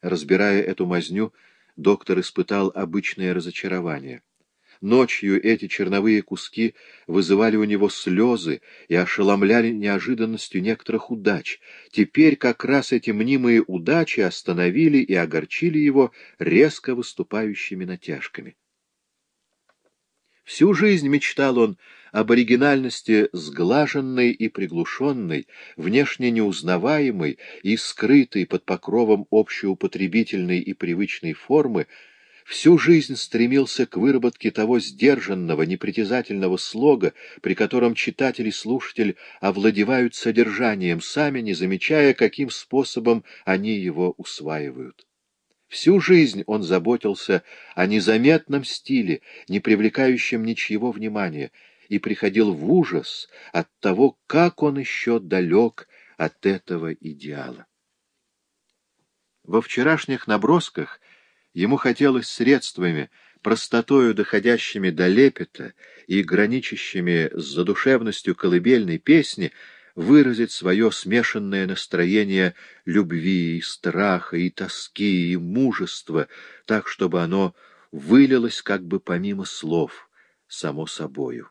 Разбирая эту мазню, доктор испытал обычное разочарование. Ночью эти черновые куски вызывали у него слезы и ошеломляли неожиданностью некоторых удач. Теперь как раз эти мнимые удачи остановили и огорчили его резко выступающими натяжками. Всю жизнь мечтал он об оригинальности сглаженной и приглушенной, внешне неузнаваемой и скрытой под покровом общеупотребительной и привычной формы, всю жизнь стремился к выработке того сдержанного, непритязательного слога, при котором читатель и слушатель овладевают содержанием, сами не замечая, каким способом они его усваивают. Всю жизнь он заботился о незаметном стиле, не привлекающем ничьего внимания, и приходил в ужас от того, как он еще далек от этого идеала. Во вчерашних набросках ему хотелось средствами, простотою доходящими до лепета и граничащими с задушевностью колыбельной песни, выразить свое смешанное настроение любви и страха, и тоски, и мужества, так, чтобы оно вылилось как бы помимо слов, само собою.